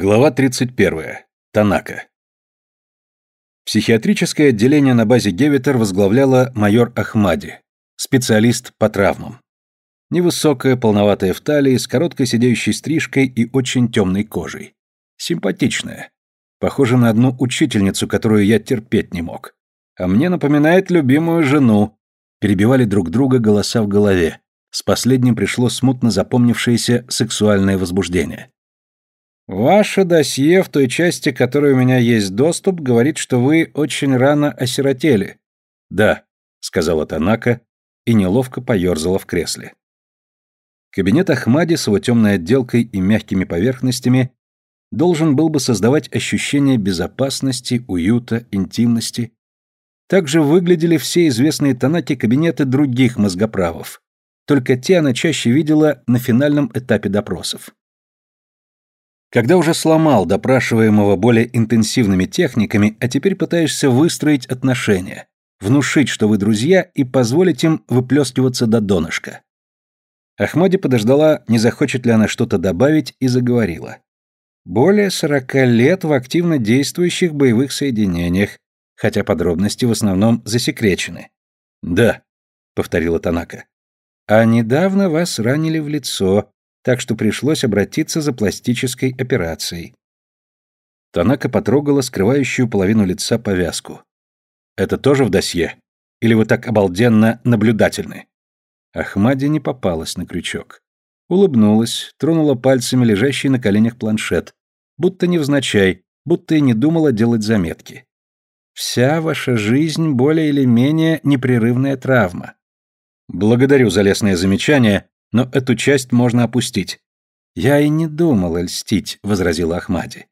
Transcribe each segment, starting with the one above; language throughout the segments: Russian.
Глава 31. Танака. Психиатрическое отделение на базе Гевитер возглавляла майор Ахмади, специалист по травмам. Невысокая, полноватая в талии, с короткой сидеющей стрижкой и очень темной кожей. Симпатичная. Похожа на одну учительницу, которую я терпеть не мог. А мне напоминает любимую жену. Перебивали друг друга голоса в голове. С последним пришло смутно запомнившееся сексуальное возбуждение. Ваше досье в той части, которой у меня есть доступ, говорит, что вы очень рано осиротели. Да, сказала Танака и неловко поерзала в кресле. Кабинет Ахмади с его темной отделкой и мягкими поверхностями должен был бы создавать ощущение безопасности, уюта, интимности. Также выглядели все известные Танаке кабинеты других мозгоправов. Только те она чаще видела на финальном этапе допросов. Когда уже сломал допрашиваемого более интенсивными техниками, а теперь пытаешься выстроить отношения, внушить, что вы друзья, и позволить им выплескиваться до донышка. Ахмади подождала, не захочет ли она что-то добавить, и заговорила. Более сорока лет в активно действующих боевых соединениях, хотя подробности в основном засекречены. «Да», — повторила Танака. «А недавно вас ранили в лицо, так что пришлось обратиться за пластической операцией. Танака потрогала скрывающую половину лица повязку. «Это тоже в досье? Или вы так обалденно наблюдательны?» Ахмади не попалась на крючок. Улыбнулась, тронула пальцами лежащий на коленях планшет, будто невзначай, будто и не думала делать заметки. «Вся ваша жизнь более или менее непрерывная травма». «Благодарю за лестное замечание, но эту часть можно опустить. Я и не думал льстить, возразила Ахмади.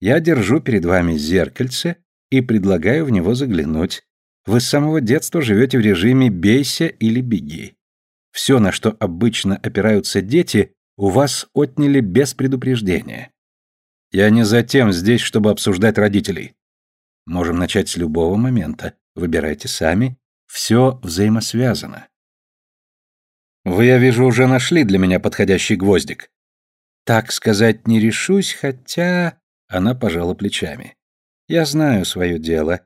Я держу перед вами зеркальце и предлагаю в него заглянуть. Вы с самого детства живете в режиме «бейся или беги». Все, на что обычно опираются дети, у вас отняли без предупреждения. Я не затем здесь, чтобы обсуждать родителей. Можем начать с любого момента. Выбирайте сами. Все взаимосвязано. Вы, я вижу, уже нашли для меня подходящий гвоздик. Так сказать не решусь, хотя... Она пожала плечами. Я знаю свое дело.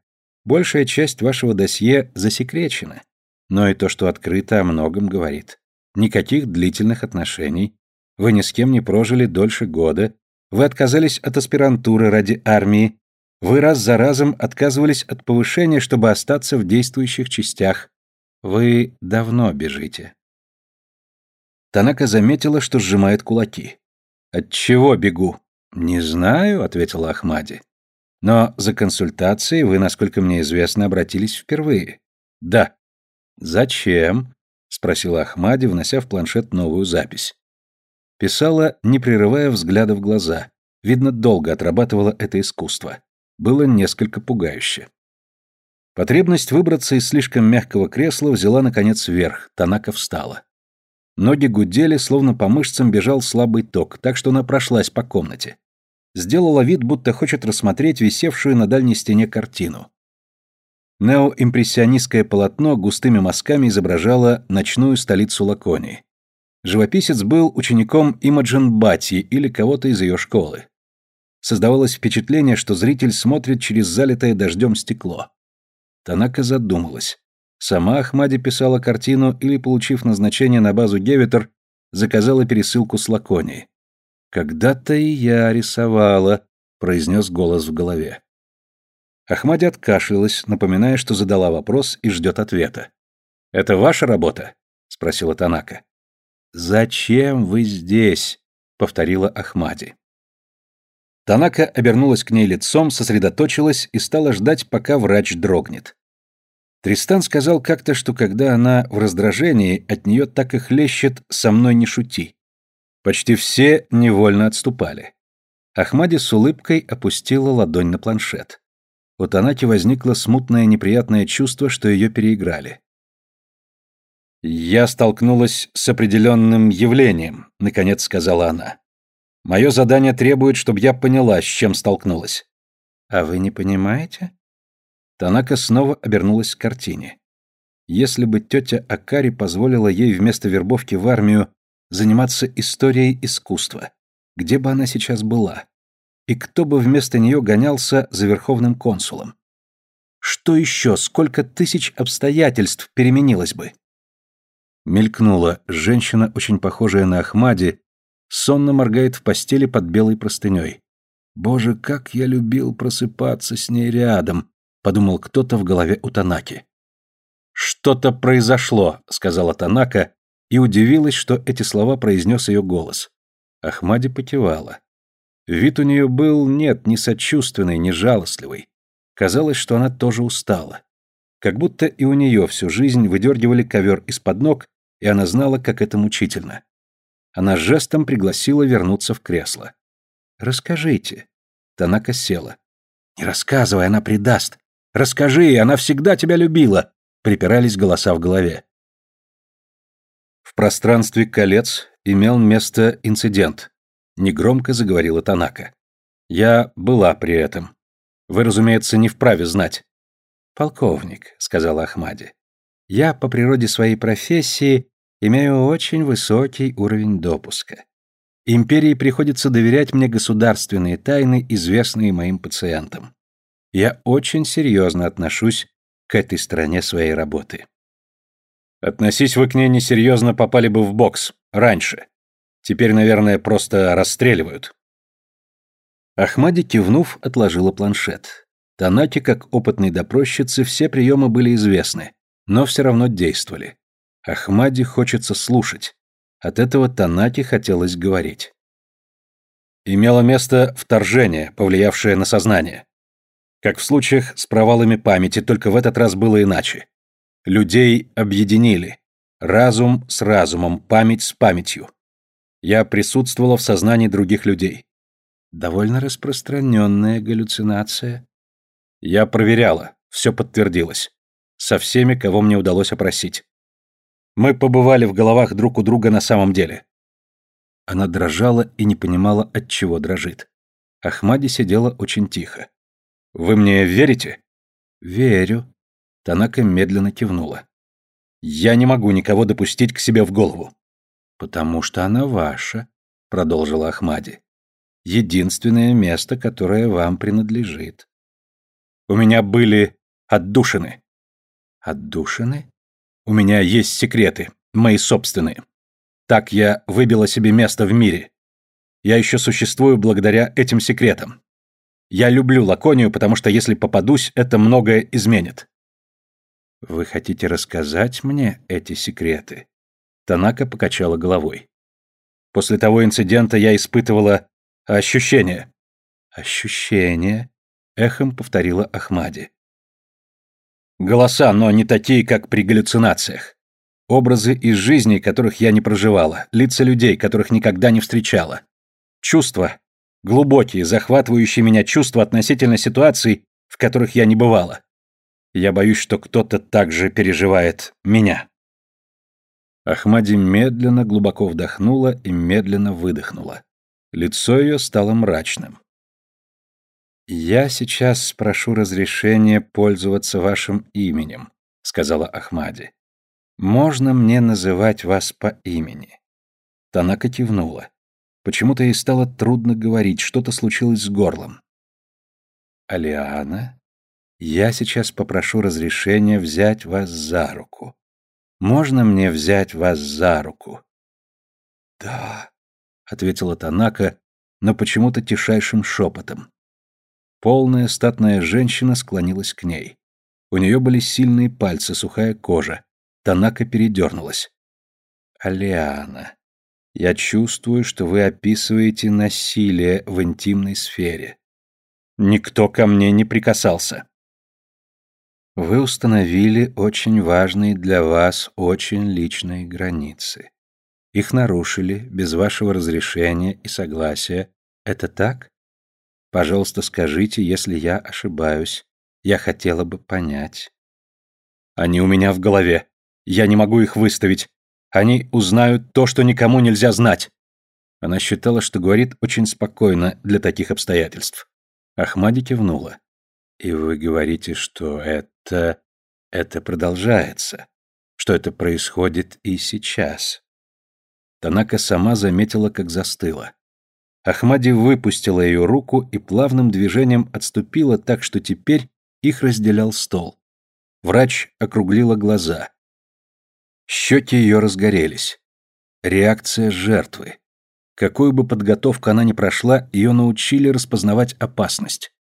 Большая часть вашего досье засекречена. Но и то, что открыто, о многом говорит. Никаких длительных отношений. Вы ни с кем не прожили дольше года. Вы отказались от аспирантуры ради армии. Вы раз за разом отказывались от повышения, чтобы остаться в действующих частях. Вы давно бежите. Танака заметила, что сжимает кулаки. «От чего бегу?» «Не знаю», — ответила Ахмади. «Но за консультацией вы, насколько мне известно, обратились впервые». «Да». «Зачем?» — спросила Ахмади, внося в планшет новую запись. Писала, не прерывая взгляда в глаза. Видно, долго отрабатывала это искусство. Было несколько пугающе. Потребность выбраться из слишком мягкого кресла взяла, наконец, вверх. Танака встала. Ноги гудели, словно по мышцам бежал слабый ток, так что она прошлась по комнате. Сделала вид, будто хочет рассмотреть висевшую на дальней стене картину. Неоимпрессионистское полотно густыми мазками изображало ночную столицу Лаконии. Живописец был учеником Имаджин Бати или кого-то из ее школы. Создавалось впечатление, что зритель смотрит через залитое дождем стекло. Танака задумалась. Сама Ахмади писала картину или, получив назначение на базу Гевитер, заказала пересылку с Лаконии. «Когда-то и я рисовала», — произнес голос в голове. Ахмади откашлялась, напоминая, что задала вопрос и ждет ответа. «Это ваша работа?» — спросила Танака. «Зачем вы здесь?» — повторила Ахмади. Танака обернулась к ней лицом, сосредоточилась и стала ждать, пока врач дрогнет. Тристан сказал как-то, что когда она в раздражении, от нее так и хлещет «со мной не шути». Почти все невольно отступали. Ахмади с улыбкой опустила ладонь на планшет. У Танаки возникло смутное неприятное чувство, что ее переиграли. «Я столкнулась с определенным явлением», — наконец сказала она. «Мое задание требует, чтобы я поняла, с чем столкнулась». «А вы не понимаете?» Танака снова обернулась к картине. Если бы тетя Акари позволила ей вместо вербовки в армию заниматься историей искусства, где бы она сейчас была? И кто бы вместо нее гонялся за верховным консулом? Что еще, сколько тысяч обстоятельств переменилось бы? Мелькнула женщина, очень похожая на Ахмади, сонно моргает в постели под белой простыней. «Боже, как я любил просыпаться с ней рядом», — подумал кто-то в голове у Танаки. «Что-то произошло», — сказала Танака, и удивилась, что эти слова произнес ее голос. Ахмади потевала. Вид у нее был, нет, не сочувственный, не жалостливый. Казалось, что она тоже устала. Как будто и у нее всю жизнь выдергивали ковер из-под ног, и она знала, как это мучительно. Она жестом пригласила вернуться в кресло. «Расскажите». Танака села. «Не рассказывай, она предаст. Расскажи, она всегда тебя любила», — припирались голоса в голове. В пространстве колец имел место инцидент. Негромко заговорила Танака. Я была при этом. Вы, разумеется, не вправе знать. Полковник, сказала Ахмади. Я по природе своей профессии имею очень высокий уровень допуска. Империи приходится доверять мне государственные тайны, известные моим пациентам. Я очень серьезно отношусь к этой стороне своей работы. Относись вы к ней несерьезно, попали бы в бокс. Раньше. Теперь, наверное, просто расстреливают. Ахмади, кивнув, отложила планшет. Танаки, как опытной допросчице, все приемы были известны, но все равно действовали. Ахмади хочется слушать. От этого Танаки хотелось говорить. Имело место вторжение, повлиявшее на сознание. Как в случаях с провалами памяти, только в этот раз было иначе. Людей объединили. Разум с разумом, память с памятью. Я присутствовала в сознании других людей. Довольно распространенная галлюцинация. Я проверяла, все подтвердилось. Со всеми, кого мне удалось опросить. Мы побывали в головах друг у друга на самом деле. Она дрожала и не понимала, от чего дрожит. Ахмади сидела очень тихо. «Вы мне верите?» «Верю». Танака медленно кивнула. «Я не могу никого допустить к себе в голову». «Потому что она ваша», — продолжила Ахмади единственное место, которое вам принадлежит. У меня были отдушины. Отдушины? У меня есть секреты, мои собственные. Так я выбила себе место в мире. Я еще существую благодаря этим секретам. Я люблю Лаконию, потому что если попадусь, это многое изменит. Вы хотите рассказать мне эти секреты? Танака покачала головой. После того инцидента я испытывала Ощущение. Ощущение, эхом повторила Ахмади. Голоса, но не такие, как при галлюцинациях. Образы из жизни, которых я не проживала, лица людей, которых никогда не встречала. Чувства, глубокие, захватывающие меня чувства относительно ситуаций, в которых я не бывала. Я боюсь, что кто-то также переживает меня. Ахмади медленно глубоко вдохнула и медленно выдохнула. Лицо ее стало мрачным. «Я сейчас спрошу разрешения пользоваться вашим именем», — сказала Ахмади. «Можно мне называть вас по имени?» Танака кивнула. Почему-то ей стало трудно говорить, что-то случилось с горлом. «Алиана, я сейчас попрошу разрешения взять вас за руку. Можно мне взять вас за руку?» «Да», ответила Танака, но почему-то тишайшим шепотом. Полная статная женщина склонилась к ней. У нее были сильные пальцы, сухая кожа. Танака передернулась. «Алиана, я чувствую, что вы описываете насилие в интимной сфере. Никто ко мне не прикасался». Вы установили очень важные для вас, очень личные границы. Их нарушили без вашего разрешения и согласия. Это так? Пожалуйста, скажите, если я ошибаюсь. Я хотела бы понять. Они у меня в голове. Я не могу их выставить. Они узнают то, что никому нельзя знать. Она считала, что говорит очень спокойно для таких обстоятельств. Ахмади кивнула. И вы говорите, что это... это продолжается. Что это происходит и сейчас. Танака сама заметила, как застыла. Ахмади выпустила ее руку и плавным движением отступила так, что теперь их разделял стол. Врач округлила глаза. Щеки ее разгорелись. Реакция жертвы. Какую бы подготовку она ни прошла, ее научили распознавать опасность.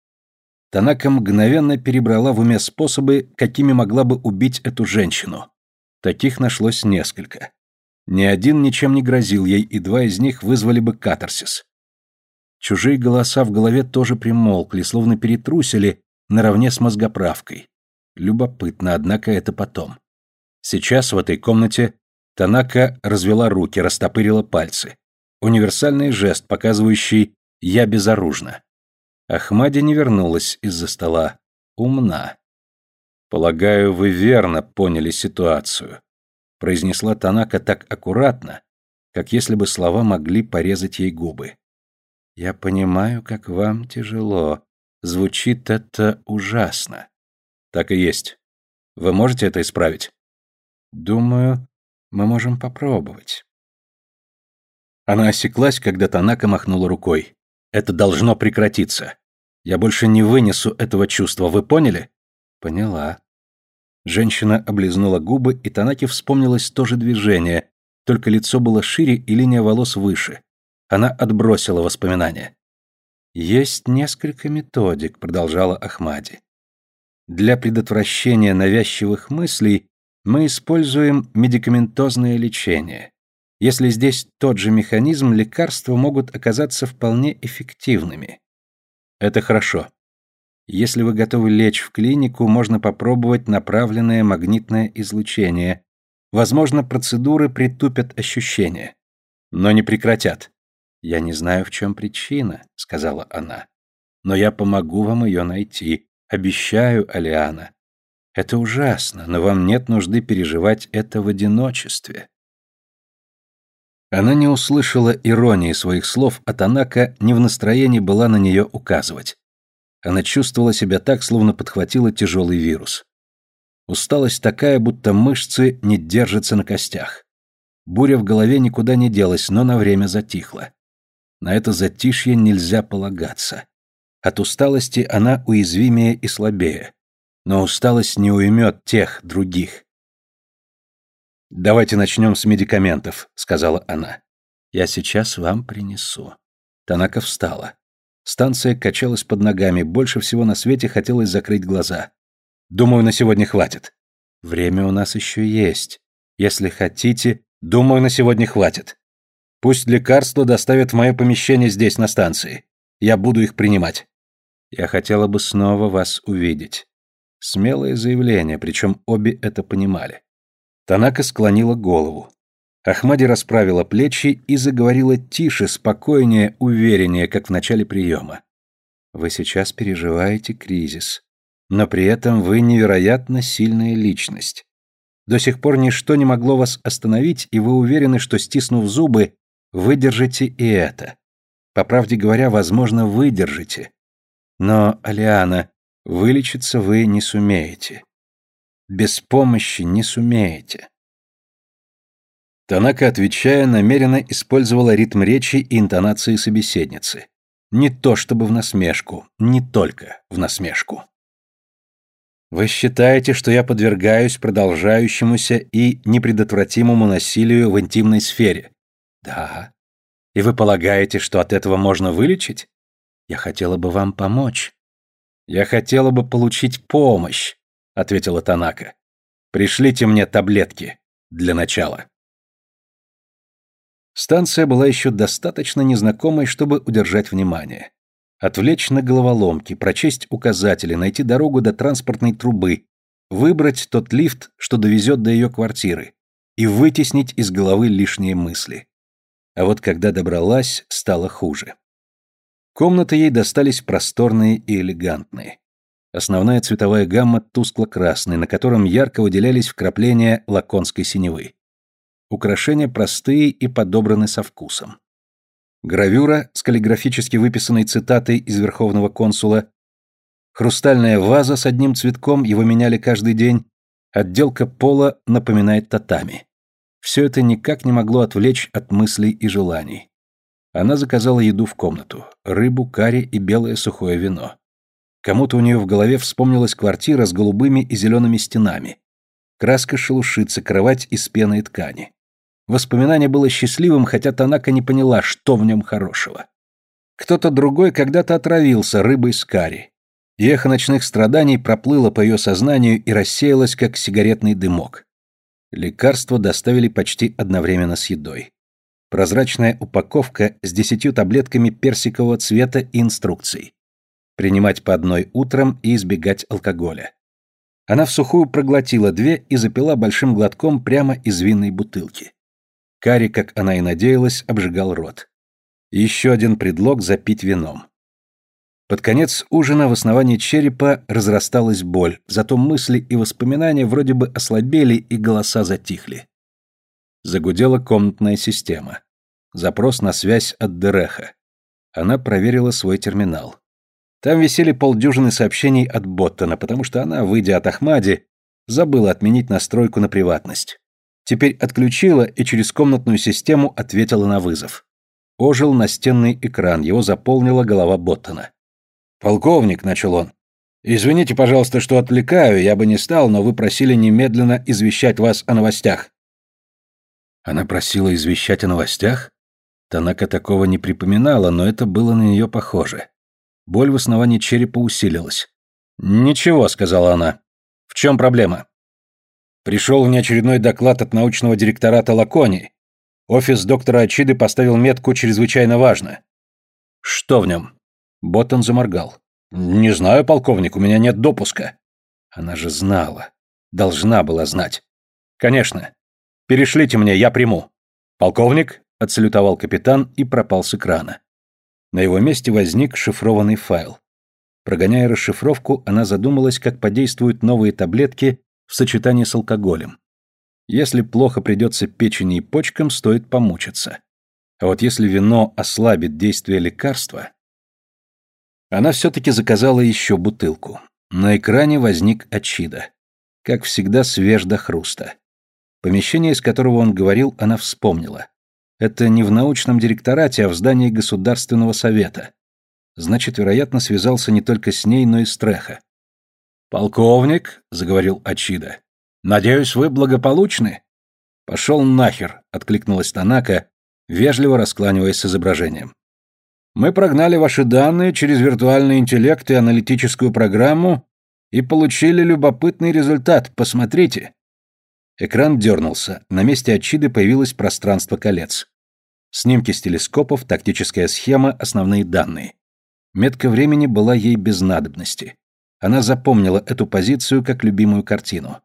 Танака мгновенно перебрала в уме способы, какими могла бы убить эту женщину. Таких нашлось несколько. Ни один ничем не грозил ей, и два из них вызвали бы катарсис. Чужие голоса в голове тоже примолкли, словно перетрусили наравне с мозгоправкой. Любопытно, однако это потом. Сейчас в этой комнате Танака развела руки, растопырила пальцы. Универсальный жест, показывающий «я безоружна». Ахмади не вернулась из-за стола. Умна. «Полагаю, вы верно поняли ситуацию», — произнесла Танака так аккуратно, как если бы слова могли порезать ей губы. Я понимаю, как вам тяжело. Звучит это ужасно. Так и есть. Вы можете это исправить? Думаю, мы можем попробовать. Она осеклась, когда Танака махнула рукой. Это должно прекратиться. Я больше не вынесу этого чувства, вы поняли? Поняла. Женщина облизнула губы, и Танаке вспомнилось то же движение, только лицо было шире и линия волос выше. Она отбросила воспоминания. «Есть несколько методик», — продолжала Ахмади. «Для предотвращения навязчивых мыслей мы используем медикаментозное лечение. Если здесь тот же механизм, лекарства могут оказаться вполне эффективными. Это хорошо. Если вы готовы лечь в клинику, можно попробовать направленное магнитное излучение. Возможно, процедуры притупят ощущения, но не прекратят. «Я не знаю, в чем причина», — сказала она. «Но я помогу вам ее найти. Обещаю, Алиана. Это ужасно, но вам нет нужды переживать это в одиночестве». Она не услышала иронии своих слов, а Танака не в настроении была на нее указывать. Она чувствовала себя так, словно подхватила тяжелый вирус. Усталость такая, будто мышцы не держатся на костях. Буря в голове никуда не делась, но на время затихла. На это затишье нельзя полагаться. От усталости она уязвимее и слабее. Но усталость не уймет тех, других. «Давайте начнем с медикаментов», — сказала она. «Я сейчас вам принесу». Танака встала. Станция качалась под ногами, больше всего на свете хотелось закрыть глаза. «Думаю, на сегодня хватит». «Время у нас еще есть. Если хотите...» «Думаю, на сегодня хватит. Пусть лекарства доставят в мое помещение здесь, на станции. Я буду их принимать. Я хотела бы снова вас увидеть. Смелое заявление, причем обе это понимали. Танака склонила голову. Ахмади расправила плечи и заговорила тише, спокойнее, увереннее, как в начале приема. Вы сейчас переживаете кризис, но при этом вы невероятно сильная личность. До сих пор ничто не могло вас остановить, и вы уверены, что, стиснув зубы, Выдержите и это. По правде говоря, возможно, выдержите. Но, Алиана, вылечиться вы не сумеете. Без помощи не сумеете. Танака, отвечая, намеренно использовала ритм речи и интонации собеседницы. Не то чтобы в насмешку, не только в насмешку. Вы считаете, что я подвергаюсь продолжающемуся и непредотвратимому насилию в интимной сфере, да. И вы полагаете, что от этого можно вылечить? Я хотела бы вам помочь. Я хотела бы получить помощь, ответила Танака. Пришлите мне таблетки для начала. Станция была еще достаточно незнакомой, чтобы удержать внимание. Отвлечь на головоломки, прочесть указатели, найти дорогу до транспортной трубы, выбрать тот лифт, что довезет до ее квартиры, и вытеснить из головы лишние мысли. А вот когда добралась, стало хуже. Комнаты ей достались просторные и элегантные. Основная цветовая гамма тускло-красный, на котором ярко выделялись вкрапления лаконской синевы. Украшения простые и подобраны со вкусом. Гравюра с каллиграфически выписанной цитатой из Верховного консула, хрустальная ваза с одним цветком, его меняли каждый день, отделка пола напоминает татами. Все это никак не могло отвлечь от мыслей и желаний. Она заказала еду в комнату, рыбу, карри и белое сухое вино. Кому-то у нее в голове вспомнилась квартира с голубыми и зелеными стенами. Краска шелушится, кровать из пены и ткани. Воспоминание было счастливым, хотя Танака не поняла, что в нем хорошего. Кто-то другой когда-то отравился рыбой с карри. И эхо ночных страданий проплыло по ее сознанию и рассеялось, как сигаретный дымок. Лекарство доставили почти одновременно с едой. Прозрачная упаковка с десятью таблетками персикового цвета и инструкций. Принимать по одной утром и избегать алкоголя. Она в сухую проглотила две и запила большим глотком прямо из винной бутылки. Карри, как она и надеялась, обжигал рот. Еще один предлог запить вином. Под конец ужина в основании черепа разрасталась боль, зато мысли и воспоминания вроде бы ослабели и голоса затихли. Загудела комнатная система. Запрос на связь от Дереха. Она проверила свой терминал. Там висели полдюжины сообщений от Боттона, потому что она, выйдя от Ахмади, забыла отменить настройку на приватность. Теперь отключила и через комнатную систему ответила на вызов. Ожил настенный экран, его заполнила голова Боттона. «Полковник», — начал он, — «извините, пожалуйста, что отвлекаю, я бы не стал, но вы просили немедленно извещать вас о новостях». Она просила извещать о новостях? Танака такого не припоминала, но это было на нее похоже. Боль в основании черепа усилилась. «Ничего», — сказала она. «В чем проблема?» Пришел внеочередной доклад от научного директората Лакони. Офис доктора Ачиды поставил метку «Чрезвычайно важно». «Что в нем?» Боттон заморгал. «Не знаю, полковник, у меня нет допуска». Она же знала. Должна была знать. «Конечно. Перешлите мне, я приму». «Полковник?» — отсалютовал капитан и пропал с экрана. На его месте возник шифрованный файл. Прогоняя расшифровку, она задумалась, как подействуют новые таблетки в сочетании с алкоголем. Если плохо придется печени и почкам, стоит помучиться. А вот если вино ослабит действие лекарства... Она все-таки заказала еще бутылку. На экране возник Ачида. Как всегда, свеж до хруста. Помещение, из которого он говорил, она вспомнила. Это не в научном директорате, а в здании Государственного совета. Значит, вероятно, связался не только с ней, но и с Треха. «Полковник», — заговорил Ачида, Надеюсь, вы благополучны? Пошел нахер, откликнулась Танака, вежливо раскланиваясь с изображением. Мы прогнали ваши данные через виртуальный интеллект и аналитическую программу и получили любопытный результат. Посмотрите. Экран дернулся. На месте Ачиды появилось пространство колец. Снимки с телескопов, тактическая схема, основные данные. Метка времени была ей без надобности. Она запомнила эту позицию как любимую картину.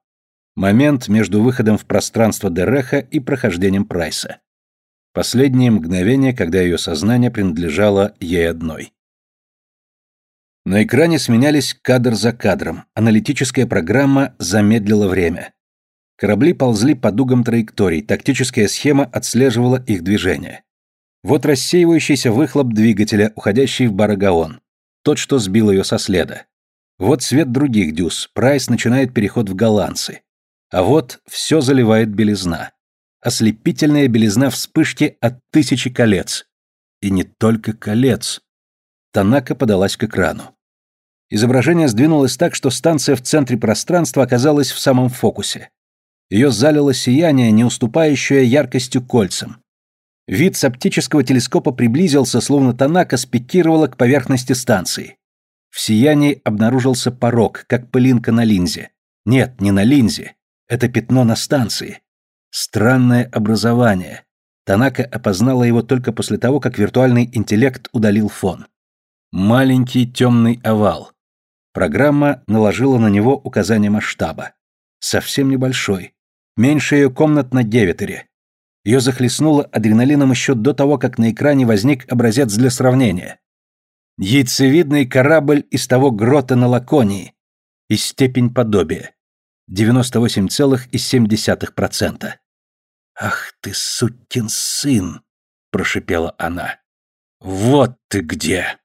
Момент между выходом в пространство Дереха и прохождением Прайса. Последнее мгновение, когда ее сознание принадлежало ей одной. На экране сменялись кадр за кадром. Аналитическая программа замедлила время. Корабли ползли по дугам траекторий, тактическая схема отслеживала их движение. Вот рассеивающийся выхлоп двигателя, уходящий в Барагаон. Тот, что сбил ее со следа. Вот свет других дюз, Прайс начинает переход в голландцы. А вот все заливает белизна. Ослепительная белизна вспышки от тысячи колец. И не только колец. Танака подалась к экрану. Изображение сдвинулось так, что станция в центре пространства оказалась в самом фокусе. Ее залило сияние, не уступающее яркостью кольцам. Вид с оптического телескопа приблизился, словно Танака спикировала к поверхности станции. В сиянии обнаружился порог, как пылинка на линзе. Нет, не на линзе. Это пятно на станции. Странное образование. Танака опознала его только после того, как виртуальный интеллект удалил фон. Маленький темный овал. Программа наложила на него указание масштаба. Совсем небольшой. Меньше ее комнат на Деветере. Ее захлестнуло адреналином еще до того, как на экране возник образец для сравнения. Яйцевидный корабль из того грота на Лаконии. И степень подобия. 98,7%. «Ах ты, сукин сын!» — прошипела она. «Вот ты где!»